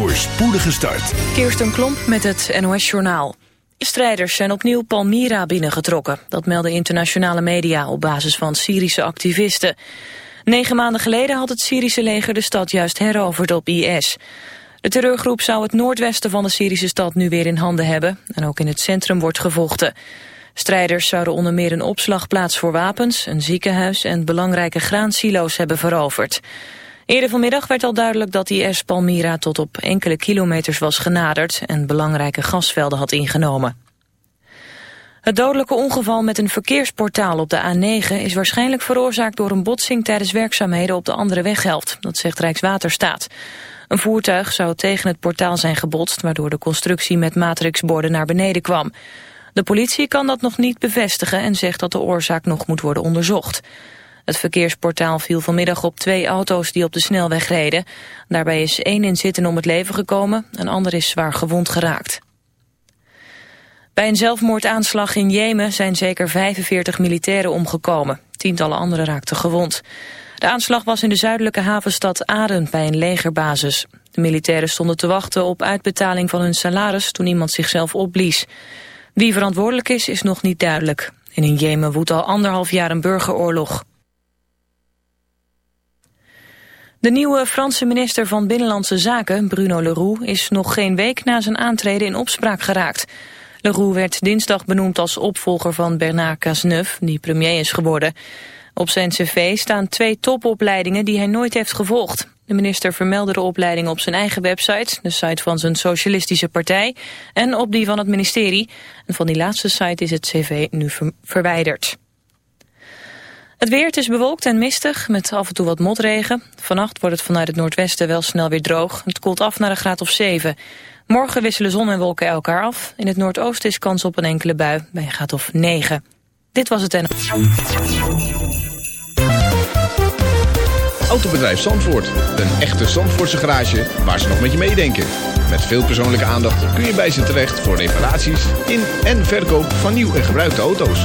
voor spoedige start. Kirsten Klomp met het NOS-journaal. Strijders zijn opnieuw Palmyra binnengetrokken. Dat melden internationale media op basis van Syrische activisten. Negen maanden geleden had het Syrische leger de stad juist heroverd op IS. De terreurgroep zou het noordwesten van de Syrische stad nu weer in handen hebben. En ook in het centrum wordt gevochten. Strijders zouden onder meer een opslagplaats voor wapens, een ziekenhuis en belangrijke graansilo's hebben veroverd. Eerder vanmiddag werd al duidelijk dat IS Palmyra tot op enkele kilometers was genaderd en belangrijke gasvelden had ingenomen. Het dodelijke ongeval met een verkeersportaal op de A9 is waarschijnlijk veroorzaakt door een botsing tijdens werkzaamheden op de andere weghelft. Dat zegt Rijkswaterstaat. Een voertuig zou tegen het portaal zijn gebotst, waardoor de constructie met matrixborden naar beneden kwam. De politie kan dat nog niet bevestigen en zegt dat de oorzaak nog moet worden onderzocht. Het verkeersportaal viel vanmiddag op twee auto's die op de snelweg reden. Daarbij is één inzittende om het leven gekomen, een ander is zwaar gewond geraakt. Bij een zelfmoordaanslag in Jemen zijn zeker 45 militairen omgekomen. Tientallen anderen raakten gewond. De aanslag was in de zuidelijke havenstad Aden bij een legerbasis. De militairen stonden te wachten op uitbetaling van hun salaris toen iemand zichzelf opblies. Wie verantwoordelijk is, is nog niet duidelijk. En in Jemen woedt al anderhalf jaar een burgeroorlog. De nieuwe Franse minister van Binnenlandse Zaken, Bruno Leroux, is nog geen week na zijn aantreden in opspraak geraakt. Leroux werd dinsdag benoemd als opvolger van Bernard Cazeneuve, die premier is geworden. Op zijn cv staan twee topopleidingen die hij nooit heeft gevolgd. De minister vermeldde de opleidingen op zijn eigen website, de site van zijn socialistische partij, en op die van het ministerie. En van die laatste site is het cv nu verwijderd. Het weer, is bewolkt en mistig, met af en toe wat motregen. Vannacht wordt het vanuit het noordwesten wel snel weer droog. Het koelt af naar een graad of 7. Morgen wisselen zon en wolken elkaar af. In het noordoosten is kans op een enkele bui, bij een graad of 9. Dit was het en... Autobedrijf Zandvoort. Een echte Zandvoortse garage waar ze nog met je meedenken. Met veel persoonlijke aandacht kun je bij ze terecht voor reparaties in en verkoop van nieuw en gebruikte auto's.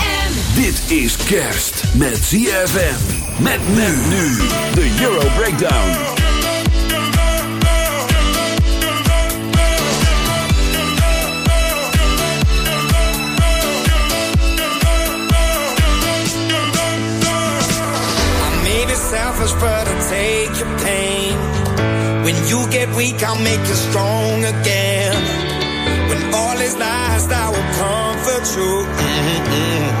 Dit is kerst met ZFM. Met men nu. De Euro Breakdown. Selfish, but I'll take your pain. When you get weak, I'll make you strong again. When all is lost, I will comfort you. Mm-mm. So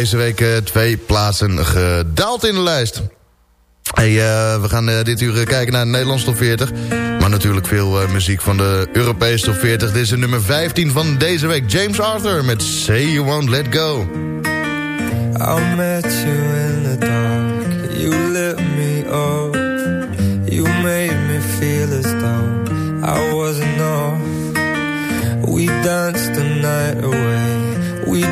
deze week uh, twee plaatsen gedaald in de lijst. Uh, we gaan uh, dit uur kijken naar de Nederlandse top 40. Maar natuurlijk veel muziek van de Europese top 40. Dit is de nummer 15 van deze week. James Arthur met Say You Won't Let Go. I met you in the dark. You lit me up. You made me feel as though I wasn't off. We danced the night away.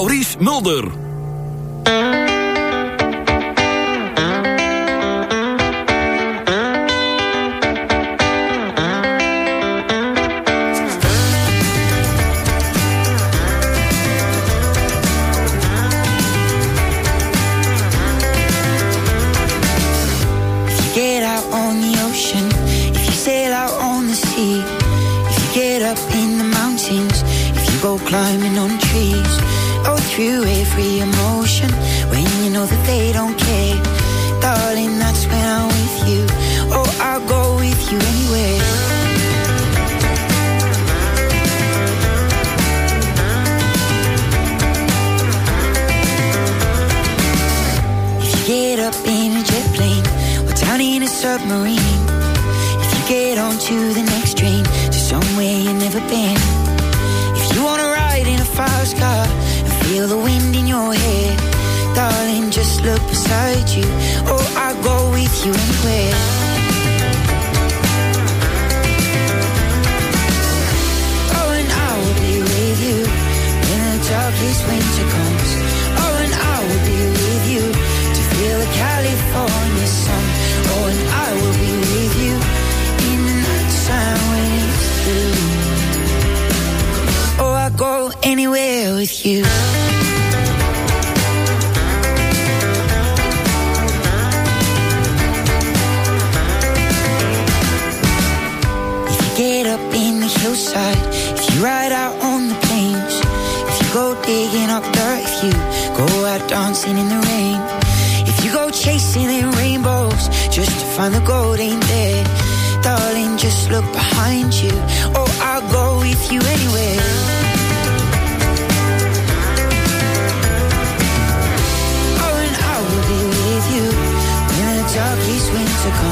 Maurice Mulder. up beside you, or I go with you anywhere. Oh, and I will be with you when the darkest winter comes. Oh, and I will be with you to feel the California sun. Oh, and I will be with you in the nighttime when it's blue. Oh, I go anywhere with you. dancing in the rain. If you go chasing in rainbows just to find the gold ain't there, darling, just look behind you. or I'll go with you anywhere. Oh, and I will be with you when the darkest winter comes.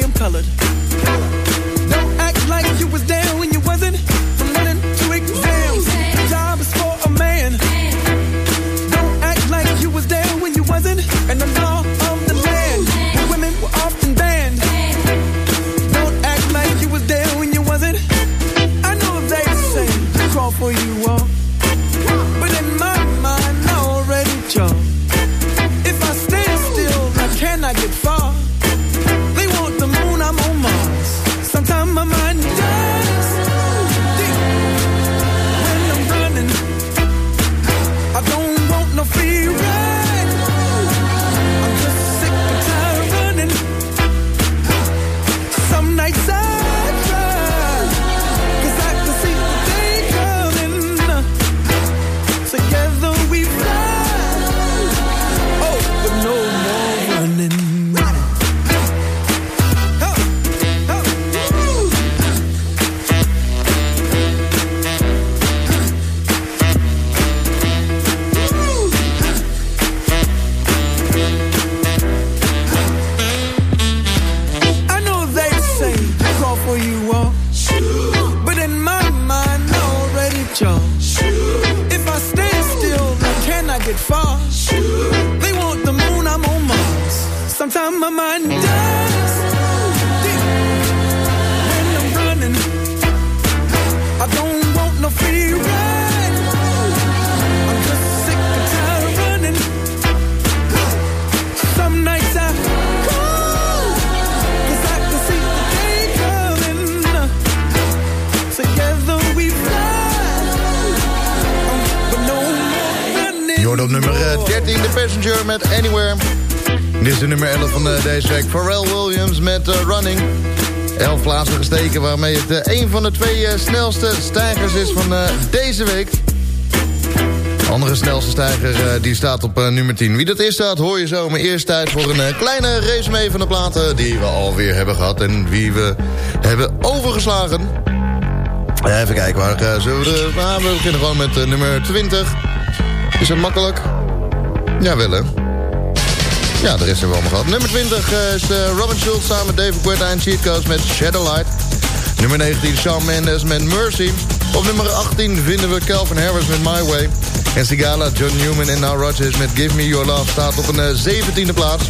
I am colored. Don't act like you was there nummer eh, 13, The Passenger met Anywhere. Dit is de nummer 11 van eh, deze week. Pharrell Williams met eh, Running. 11 plaatsen gesteken, waarmee het eh, een van de twee eh, snelste stijgers is van eh, deze week. De andere snelste stijger eh, die staat op eh, nummer 10. Wie dat is staat, hoor je zo. Maar eerst tijd voor een eh, kleine resume van de platen die we alweer hebben gehad. En wie we hebben overgeslagen. Even kijken, waar eh, zullen we... De, nou, we beginnen gewoon met eh, nummer 20. Is dat makkelijk? Ja, wel hè. Ja, de rest hebben we allemaal gehad. Nummer 20 eh, is eh, Robin Schultz samen met David Guetta en Cheat Codes met Shadowlight. Nummer 19 Shawn Mendes met Mercy. Op nummer 18 vinden we Calvin Harris met My Way. En Sigala, John Newman en Now Rodgers met Give Me Your Love staat op een eh, 17e plaats.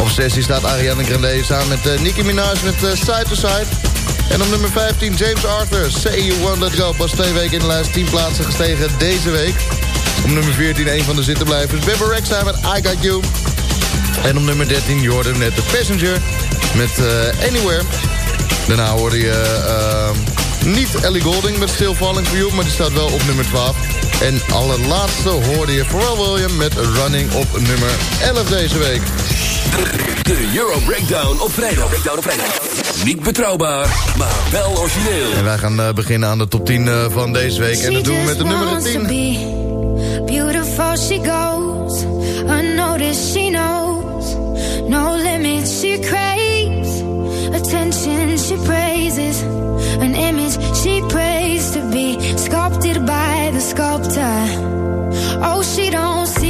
Op 16 staat Ariana Grande samen met eh, Nicki Minaj met eh, Side to Side. En op nummer 15 James Arthur, Say You Won't Let Go. Pas twee weken in de lijst, 10 plaatsen gestegen deze week. Op nummer 14 een van de zittenblijvers Bebe Rexha met I Got You. En op nummer 13 Jordan met The Passenger met eh, Anywhere. Daarna hoorde je eh, niet Ellie Golding met Still Falling For You... maar die staat wel op nummer 12. En allerlaatste hoorde je Pharrell Williams met Running op nummer 11 deze week. De Euro Breakdown op vrijdag. Breakdown op vrijdag. Niet betrouwbaar, maar wel origineel. En wij gaan eh, beginnen aan de top 10 eh, van deze week. En dat doen we met de nummer 10. Beautiful she goes, unnoticed she knows, no limits she craves, attention she praises, an image she prays to be sculpted by the sculptor. Oh, she don't see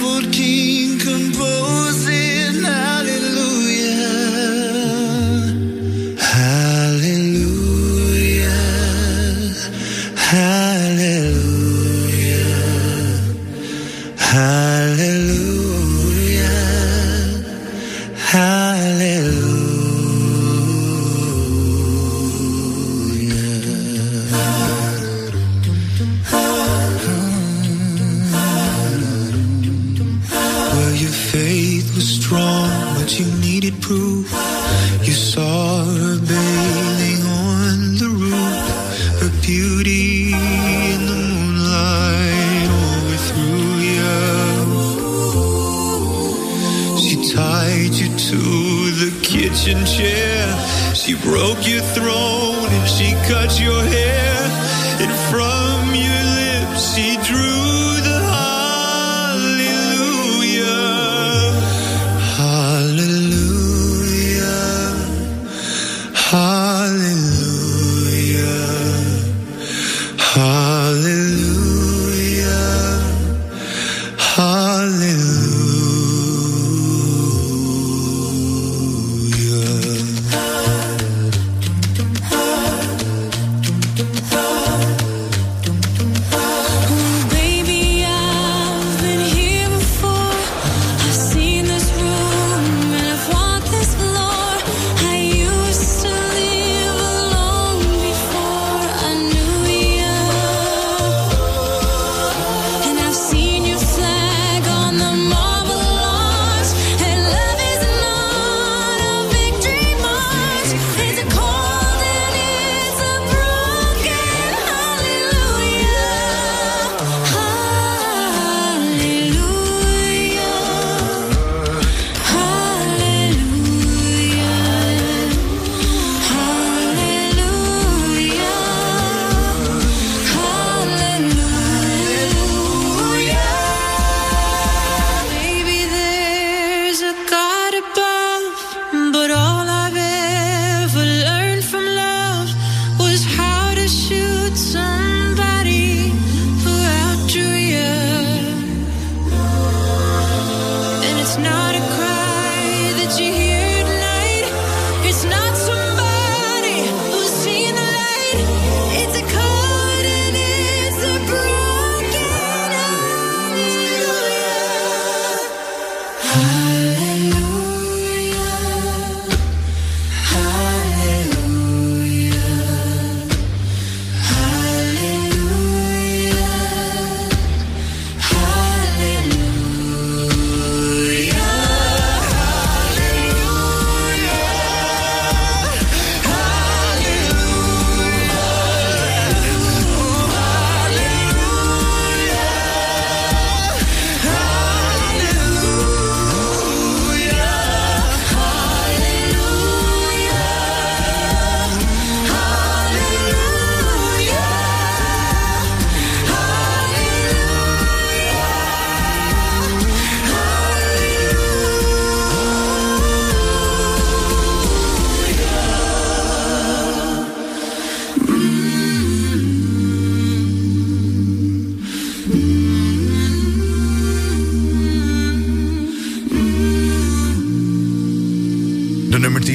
porque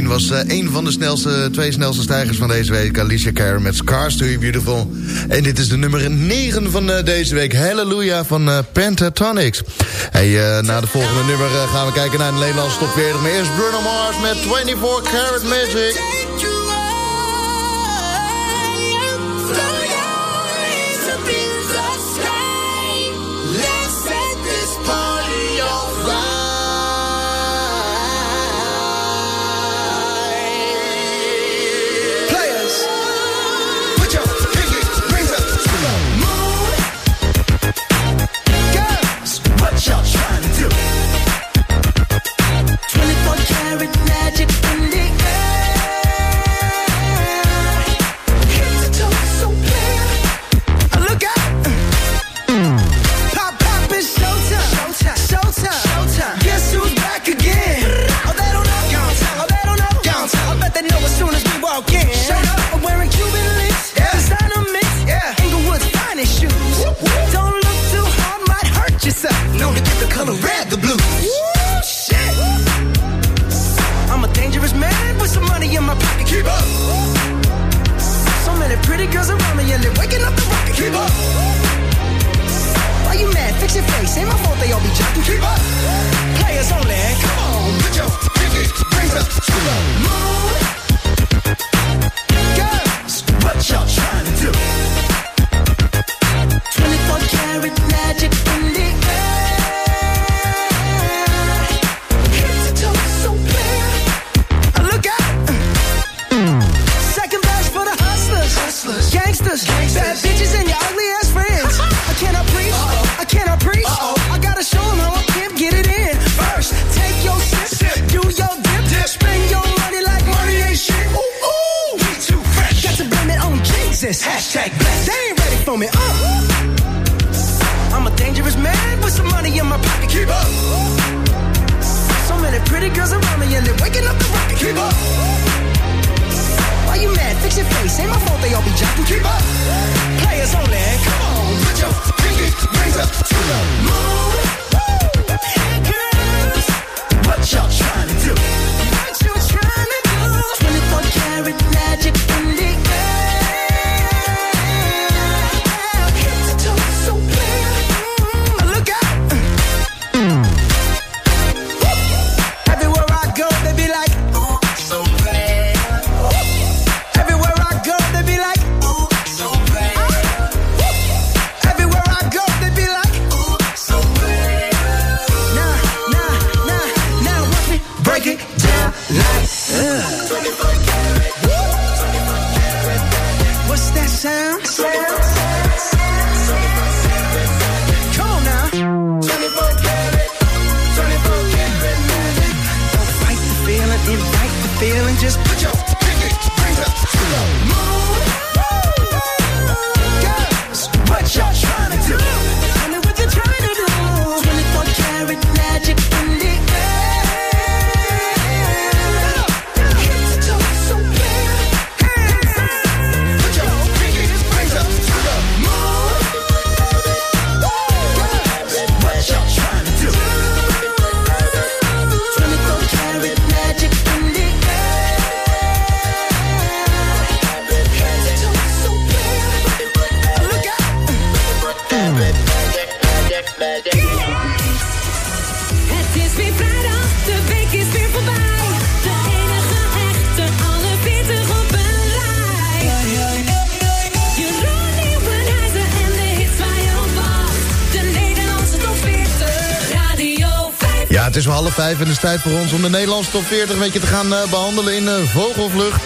was eh, een van de snelste, twee snelste stijgers van deze week. Alicia Carey met Scars to You Beautiful. En dit is de nummer 9 van eh, deze week. Hallelujah van eh, uh, Pentatonics. Hey, na de volgende nummer gaan we kijken naar de Nederlandse top 40. Maar eerst Bruno Mars met 24 Karat Magic. That they all be jocking. Keep up. Players only. Come on, put your pinky rings up half vijf en het is tijd voor ons om de Nederlandse top 40 een beetje te gaan eh, behandelen in eh, vogelvlucht.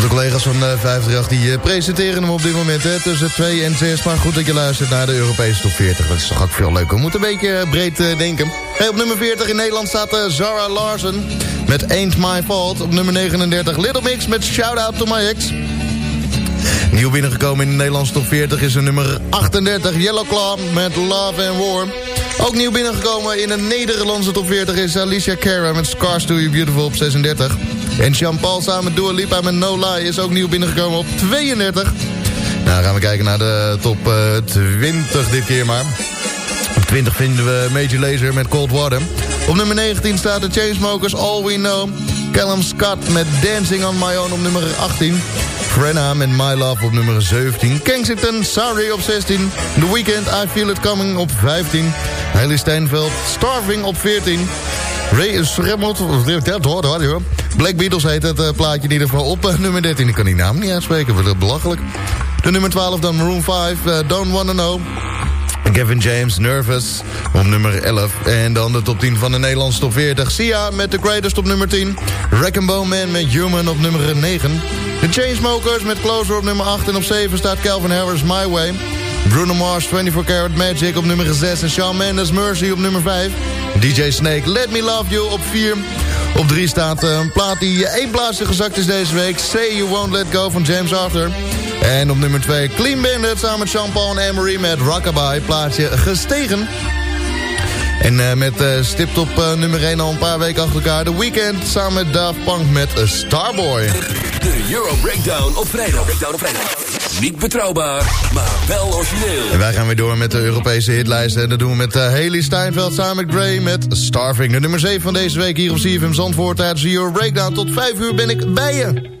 De collega's van uh, 538 die eh, presenteren hem op dit moment hè, tussen 2 en 6. Maar goed dat je luistert naar de Europese top 40. Dat is toch ook veel leuker. We moeten een beetje breed denken. Hey, op nummer 40 in Nederland staat Zara Larsen met Ain't My Fault. Op nummer 39 Little Mix met Shout Out To My Ex. Nieuw binnengekomen in de Nederlandse top 40 is de nummer 38 Yellow Claw met Love and War. Ook nieuw binnengekomen in de Nederlandse top 40 is Alicia Cara met Scars To You Beautiful op 36. En Jean-Paul samen met Dua Lipa met No Lie is ook nieuw binnengekomen op 32. Nou gaan we kijken naar de top eh, 20 dit keer maar. Op 20 vinden we Major Lazer met Cold Water. Op nummer 19 staat de Chainsmokers All We Know. Callum Scott met Dancing on My Own op nummer 18. Frenna met My Love op nummer 17. Kensington, Sorry op 16. The Weeknd, I Feel It Coming op 15. Hailey Steinfeld, Starving op 14. Ray Sremmelt, Black Beatles heet het eh, plaatje in ieder geval op eh, nummer 13. Ik kan die naam niet uitspreken, wat belachelijk. De nummer 12 dan Maroon 5, eh, Don't Wanna Know. Kevin James, Nervous, op nummer 11. En dan de top 10 van de Nederlandse top 40. Sia met The Greatest op nummer 10. Wreck Man met Human op nummer 9. De Chainsmokers met Closer op nummer 8. En op 7 staat Calvin Harris, My Way. Bruno Mars, 24 Karat Magic op nummer 6. En Shawn Mendes, Mercy op nummer 5. DJ Snake, Let Me Love You op 4. Op 3 staat eh, een plaat die één plaatsje gezakt is deze week. Say You Won't Let Go van James Arthur. En op nummer 2 Clean Bandit samen met Jean-Paul en Emery met Rockabye. Plaatsje gestegen. En uh, met uh, stipt op uh, nummer 1 al een paar weken achter elkaar. The Weeknd samen met Daft Punk met Starboy. De Euro Breakdown op vrijdag. Breakdown op vrijdag. Niet betrouwbaar, maar wel origineel. En wij gaan weer door met de Europese hitlijst. En dat doen we met Haley Steinfeld samen met Gray met Starving. De nummer 7 van deze week hier op CFM Zandvoort. Tijdens Euro Breakdown. Tot 5 uur ben ik bij je.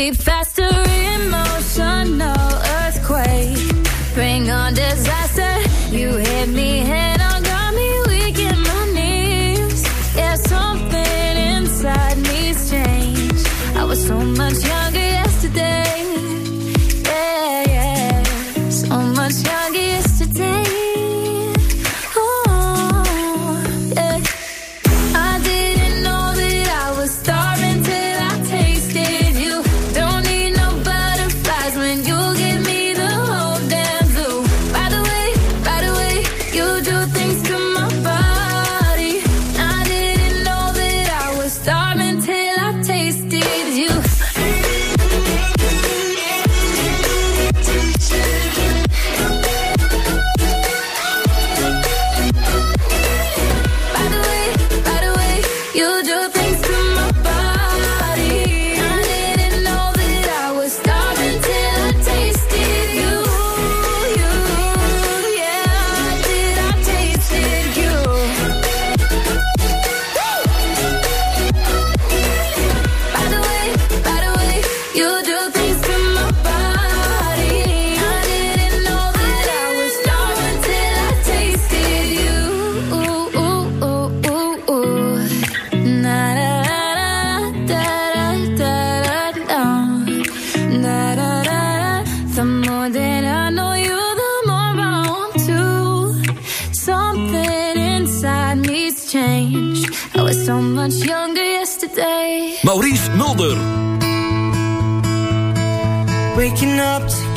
My heart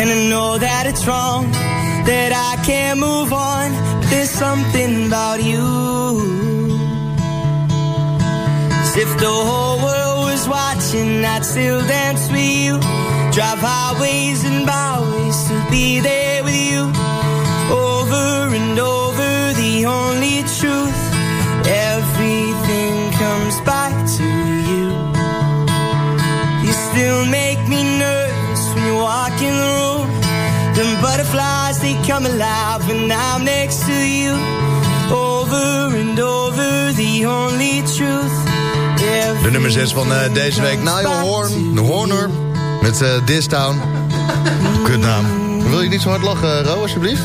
And I know that it's wrong, that I can't move on. There's something about you. As if the whole world was watching, I'd still dance with you. Drive highways and byways to be there butterflies, they come alive when I'm next to you. Over and over, the only truth. De nummer 6 van eh, deze week. Niall Horn, de Horner. Met eh This Town. Kutnaam. Wil je niet zo hard lachen, Ro, alsjeblieft?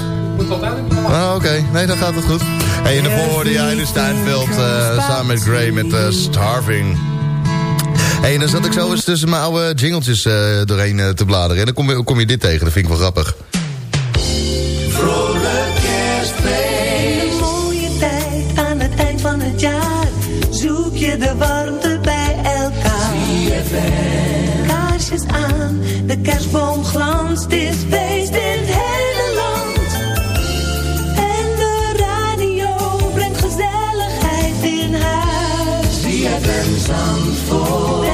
Ah, oké. Nee, dan gaat het goed. Hey, en daarvoor hoorde jij de Steinfeld eh, samen met Gray met eh, Starving. Hey, en dan zat ik zo eens tussen mijn oude jingletjes eh, doorheen te bladeren. En dan kom je, kom je dit tegen, dat vind ik wel grappig. Aan, de kerstboom glanst. Het is feest in het hele land. En de radio brengt gezelligheid in huis. Zandvoort.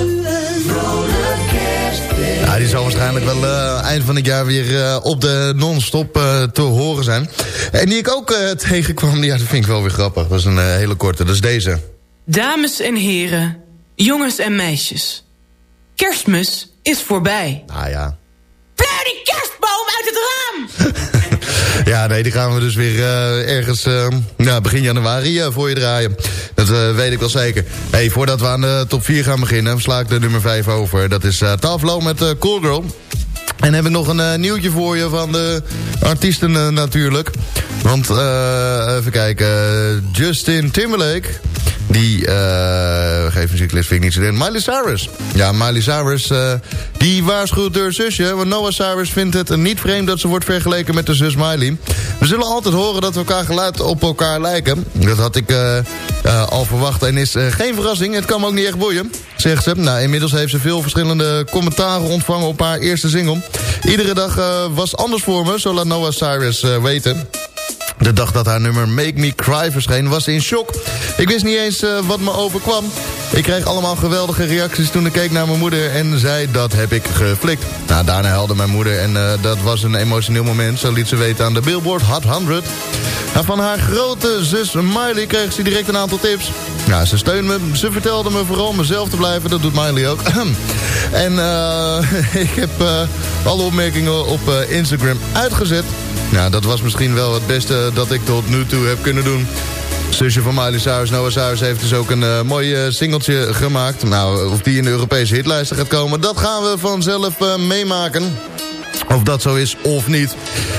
U een vrolijk kerstfeest. Ja, die zal waarschijnlijk wel eh, eind van het jaar weer eh, op de non-stop eh, te horen zijn. En die ik ook eh, tegenkwam, ja, dat vind ik wel weer grappig. Dat is een hele korte, dat is deze. Dames en heren, jongens en meisjes. Kerstmis is voorbij. Ah ja. Pleur die kerstboom uit het raam! Ja, nee, die gaan we dus weer eh, ergens eh, begin januari eh, voor je draaien. Dat weet ik wel zeker. Hey, voordat we aan de top 4 gaan beginnen, sla ik de nummer 5 over. Dat is Taflo met Cool Girl. En heb ik nog een nieuwtje voor je van de artiesten natuurlijk. Want, even kijken, Justin Timberlake... Die, eh geef muzieklist vind ik niet zo in. Miley Cyrus. Ja, Miley Cyrus, eh, die waarschuwt haar zusje. Want Noah Cyrus vindt het niet vreemd dat ze wordt vergeleken met de zus Miley. We zullen altijd horen dat we elkaar geluid op elkaar lijken. Dat had ik eh, al verwacht en is geen verrassing. Het kan me ook niet echt boeien, zegt ze. Nou, inmiddels heeft ze veel verschillende commentaren ontvangen op haar eerste single. Iedere dag was anders voor me, zo laat Noah Cyrus weten. De dag dat haar nummer Make Me Cry verscheen was ze in shock. Ik wist niet eens eh, wat me overkwam. Ik kreeg allemaal geweldige reacties toen ik keek naar mijn moeder en zei dat heb ik geflikt. Nou, daarna helde mijn moeder en eh, dat was een emotioneel moment. Zo liet ze weten aan de Billboard Hot 100. Nou, van haar grote zus Miley kreeg ze direct een aantal tips. Ja, ze steunde me. Ze vertelde me vooral mezelf te blijven. Dat doet Miley ook. en eh, ik heb alle opmerkingen op Instagram uitgezet. Nou, dat was misschien wel het beste dat ik tot nu toe heb kunnen doen. Zusje van Miley Cyrus, Noah Cyrus, heeft dus ook een eh, mooi eh, singeltje gemaakt. Nou, of die in de Europese hitlijsten gaat komen, dat gaan we vanzelf eh, meemaken. Of dat zo is of niet.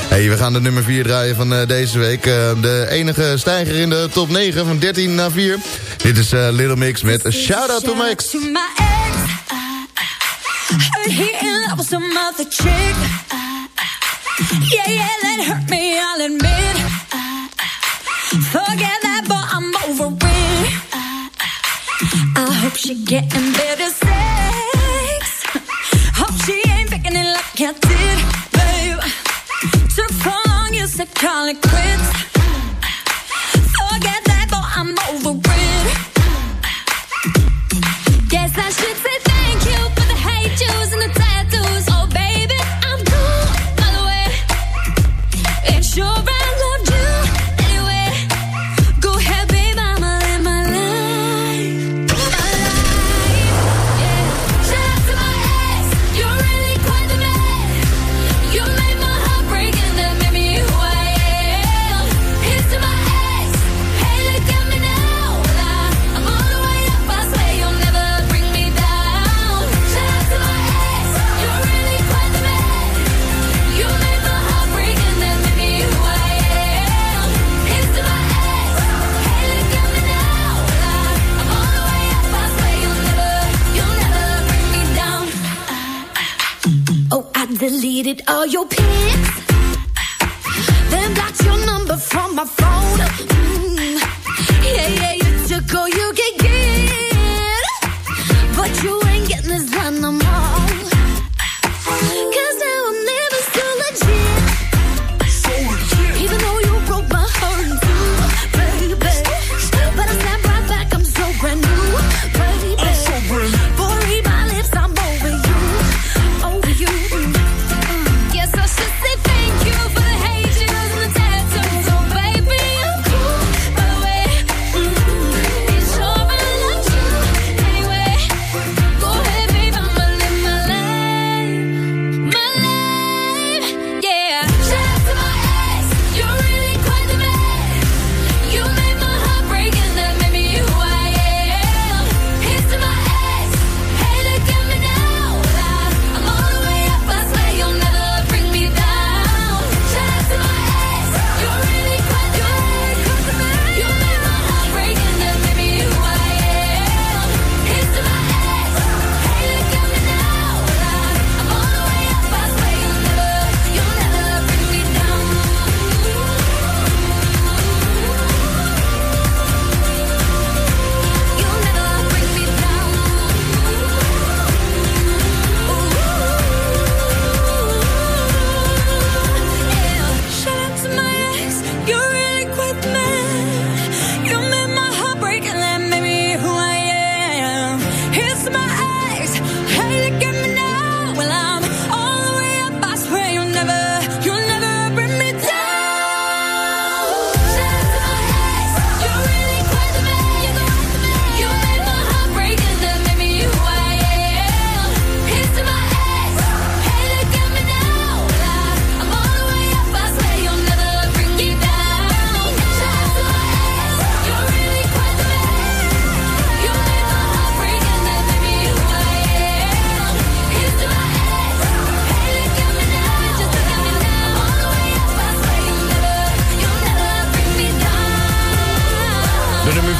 Hey, we gaan de nummer 4 draaien van eh, deze week. Eh, de enige stijger in de top 9 van 13 naar 4. Dit is eh, Little Mix met Shout Out to Max. To my ex, he in love with some other chick. Yeah, yeah, that hurt me, I'll admit. Forget that, but I'm over it. I hope she getting better sex. Hope she ain't picking it like I did, babe. Long, you said call it quits. your pants, then blocked your number from my phone.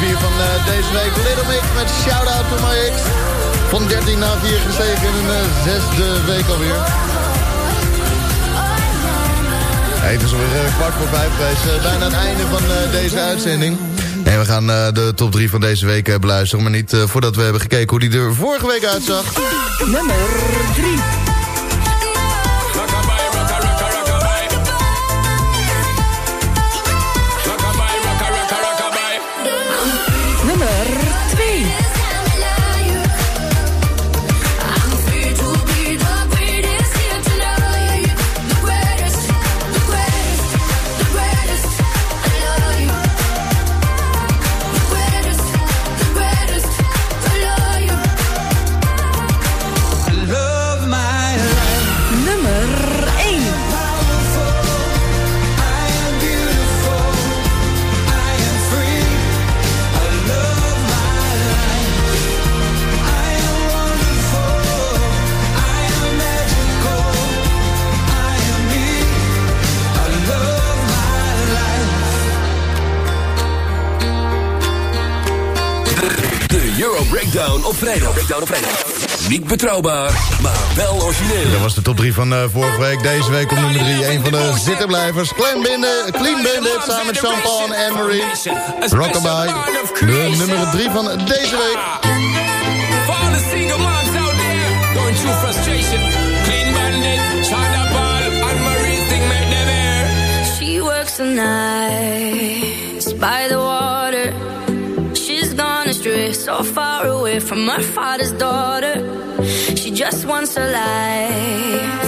4 van eh, deze week. Little Mix met Shoutout to My X. Van 13 naar 4 gestegen in een eh, zesde week alweer. Hey, het is alweer eh, kwart voor vijf geweest. bijna het einde van deze uitzending. En we gaan de top 3 van deze week beluisteren. Maar niet voordat we hebben gekeken hoe die er vorige week uitzag. Nummer 3. vrijdag. Breakdown op vrijdag. Niet betrouwbaar, maar wel origineel. Dat was de top 3 van uh, vorige week. Deze week op nummer 3. Een van de zittenblijvers. Clean Bandit, samen met Champagne en Marie. Rockabye. De nummer 3 van deze week. She works the night by so far away from her father's daughter. She just wants a life.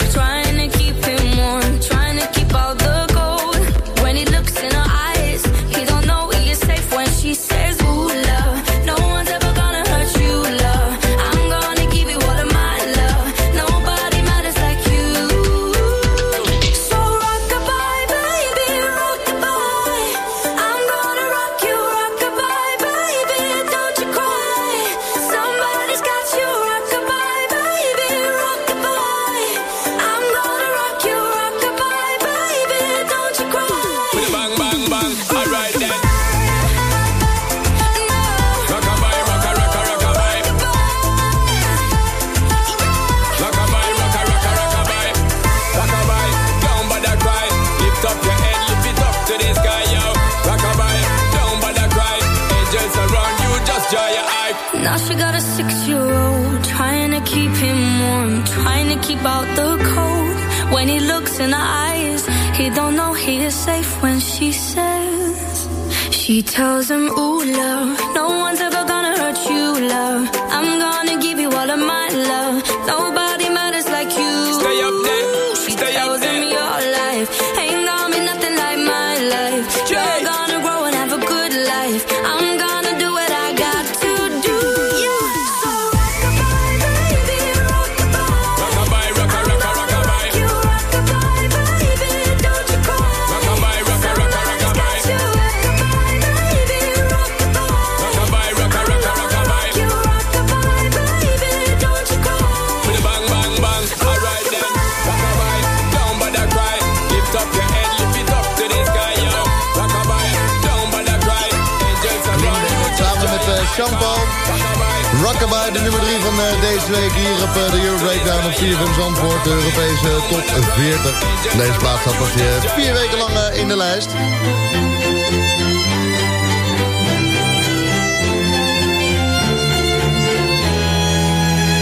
deze week hier op eh, de Euro Breakdown op 4 van Zandvoort. De Europese top 40. Deze plaats staat pas eh, vier weken lang eh, in de lijst.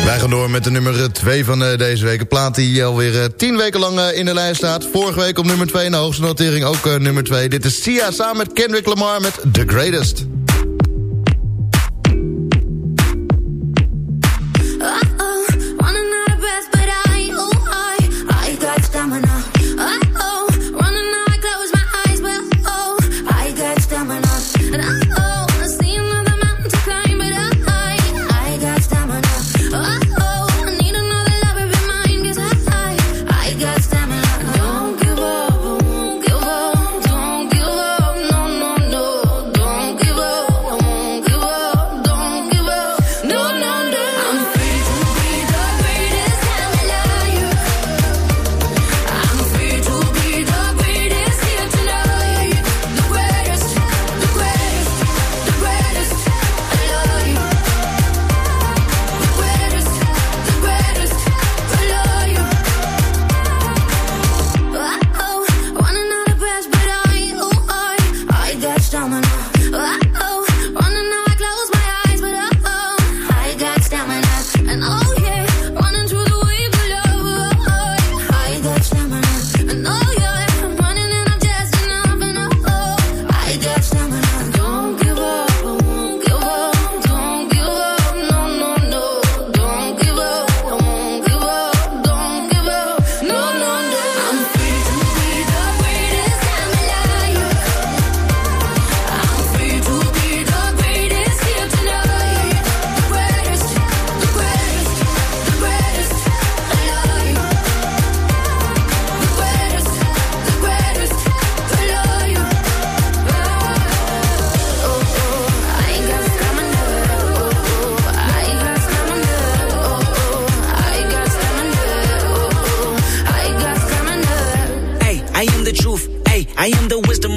Wij gaan door met de nummer 2 van deze week. Een plaat die alweer 10 weken lang in de lijst staat. Vorige week op nummer 2 in de hoogste notering ook nummer 2. Dit is Sia samen met Kendrick Lamar met The Greatest.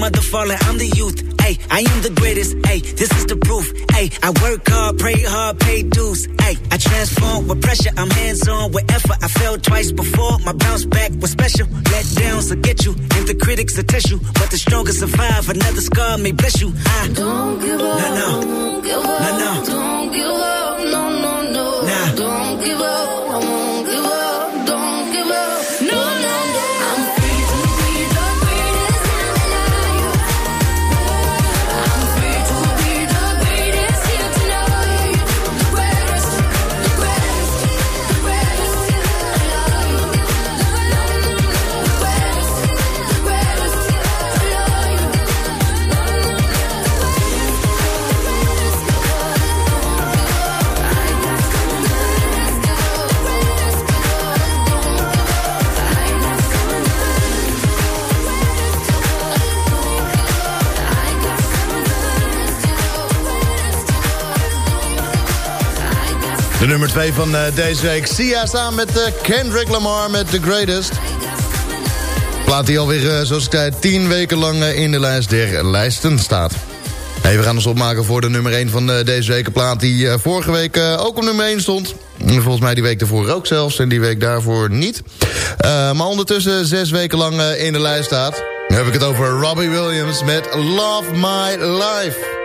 Mother falling, I'm the youth. Ay, I am the greatest. Ay, this is the proof. Ay, I work hard, pray hard, pay dues. Ay, I transform with pressure. I'm hands on with effort. I failed twice before. My bounce back was special. Let downs will get you, and the critics will test you. But the strongest survive. Another scar may bless you. I Don't give up. No, no. Don't give up. No, no. Don't give up. No, no, no. Nah. Don't give up. De nummer 2 van eh, deze week. Sia samen met eh, Kendrick Lamar met The Greatest. Plaat die alweer, eh, zoals ik zei, 10 weken lang in de lijst der lijsten staat. Hey, we gaan ons opmaken voor de nummer 1 van deze week. Een plaat die vorige week ook op nummer 1 stond. En Volgens mij die week daarvoor ook zelfs. En die week daarvoor niet. Maar ondertussen zes weken lang in de lijst staat. Nu heb ik het over Robbie Williams met Love My Life.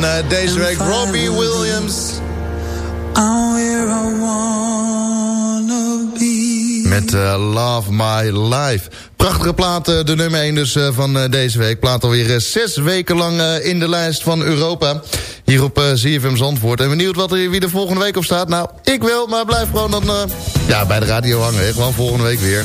van eh, deze week. Robbie Williams. Met eh, Love My Life. Prachtige plaat, eh, de nummer 1 dus van deze week. Plaat alweer zes weken lang in de lijst van Europa. Hier op ZFM Zandvoort. En benieuwd wat er, wie er volgende week op staat? Nou, ik wil, maar blijf gewoon dan ja, bij de radio hangen. Hè. Gewoon volgende week weer.